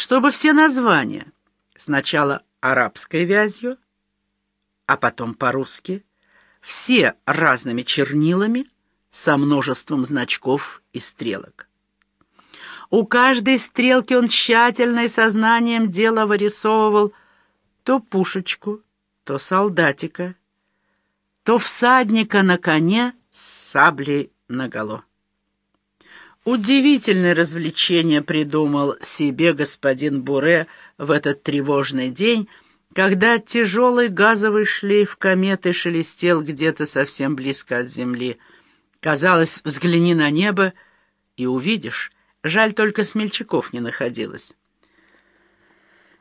чтобы все названия, сначала арабской вязью, а потом по-русски, все разными чернилами, со множеством значков и стрелок. У каждой стрелки он тщательно и сознанием дела вырисовывал то пушечку, то солдатика, то всадника на коне с саблей наголо. Удивительное развлечение придумал себе господин Буре в этот тревожный день, когда тяжелый газовый шлейф кометы шелестел где-то совсем близко от земли. Казалось, взгляни на небо и увидишь. Жаль, только смельчаков не находилось.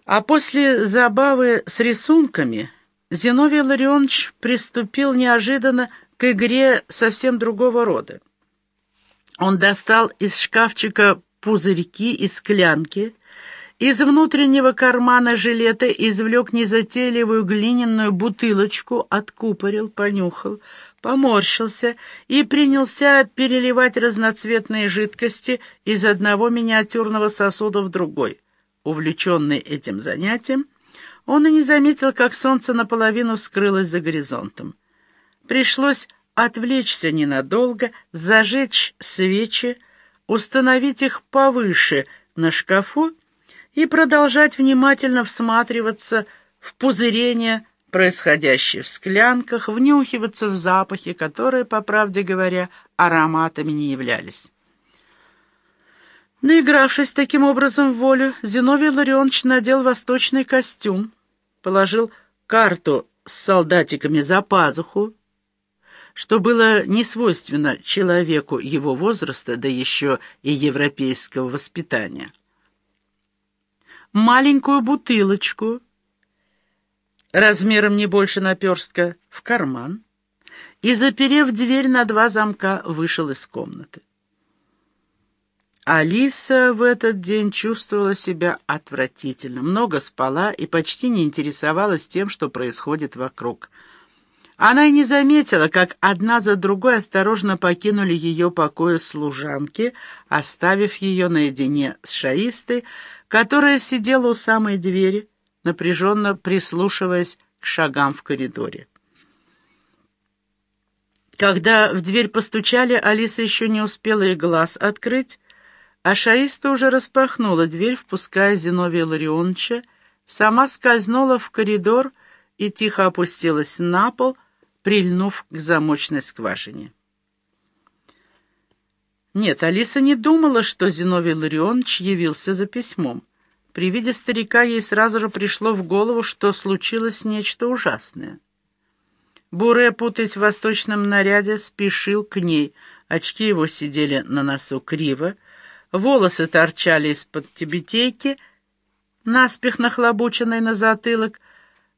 А после забавы с рисунками Зиновий Ларионович приступил неожиданно к игре совсем другого рода. Он достал из шкафчика пузырьки и склянки, из внутреннего кармана жилета извлек незатейливую глиняную бутылочку, откупорил, понюхал, поморщился и принялся переливать разноцветные жидкости из одного миниатюрного сосуда в другой. Увлеченный этим занятием, он и не заметил, как солнце наполовину скрылось за горизонтом. Пришлось отвлечься ненадолго, зажечь свечи, установить их повыше на шкафу и продолжать внимательно всматриваться в пузырение, происходящее в склянках, внюхиваться в запахи, которые, по правде говоря, ароматами не являлись. Наигравшись таким образом в волю, Зиновий Ларионович надел восточный костюм, положил карту с солдатиками за пазуху, что было не свойственно человеку его возраста, да еще и европейского воспитания. Маленькую бутылочку, размером не больше наперстка, в карман и, заперев дверь на два замка, вышел из комнаты. Алиса в этот день чувствовала себя отвратительно, много спала и почти не интересовалась тем, что происходит вокруг. Она и не заметила, как одна за другой осторожно покинули ее покои служанки, оставив ее наедине с шаистой, которая сидела у самой двери, напряженно прислушиваясь к шагам в коридоре. Когда в дверь постучали, Алиса еще не успела и глаз открыть, а шаиста уже распахнула дверь, впуская Зиновия Ларионовича, сама скользнула в коридор и тихо опустилась на пол, прильнув к замочной скважине. Нет, Алиса не думала, что Зиновий Ларионович явился за письмом. При виде старика ей сразу же пришло в голову, что случилось нечто ужасное. Буре, путаясь в восточном наряде, спешил к ней. Очки его сидели на носу криво, волосы торчали из-под тибетейки, наспех нахлобученной на затылок,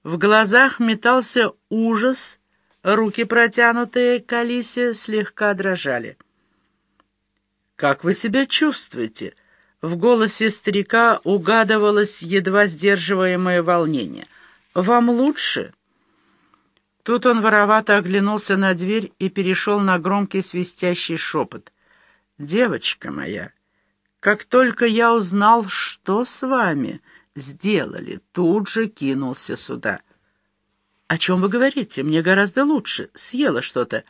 в глазах метался ужас, руки, протянутые к Алисе, слегка дрожали. «Как вы себя чувствуете?» В голосе старика угадывалось едва сдерживаемое волнение. «Вам лучше?» Тут он воровато оглянулся на дверь и перешел на громкий свистящий шепот. «Девочка моя, как только я узнал, что с вами сделали, тут же кинулся сюда». «О чем вы говорите? Мне гораздо лучше. Съела что-то».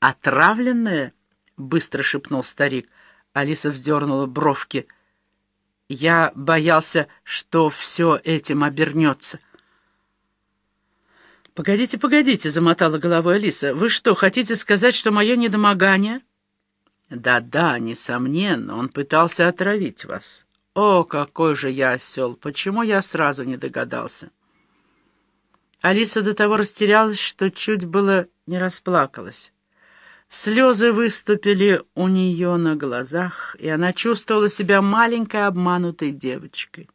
«Отравленное?» — быстро шепнул старик. Алиса вздернула бровки. «Я боялся, что все этим обернется». «Погодите, погодите», — замотала головой Алиса. «Вы что, хотите сказать, что мое недомогание?» «Да-да, несомненно, он пытался отравить вас. О, какой же я осел! Почему я сразу не догадался?» Алиса до того растерялась, что чуть было не расплакалась. Слезы выступили у нее на глазах, и она чувствовала себя маленькой обманутой девочкой.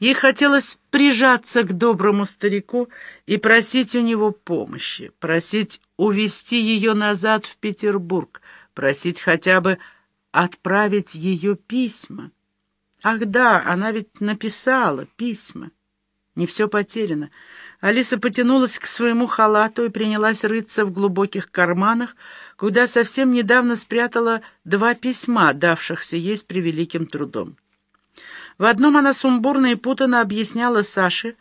Ей хотелось прижаться к доброму старику и просить у него помощи, просить увести ее назад в Петербург, просить хотя бы отправить ее письма. Ах да, она ведь написала письма. Не все потеряно. Алиса потянулась к своему халату и принялась рыться в глубоких карманах, куда совсем недавно спрятала два письма, давшихся ей с превеликим трудом. В одном она сумбурно и путанно объясняла Саше,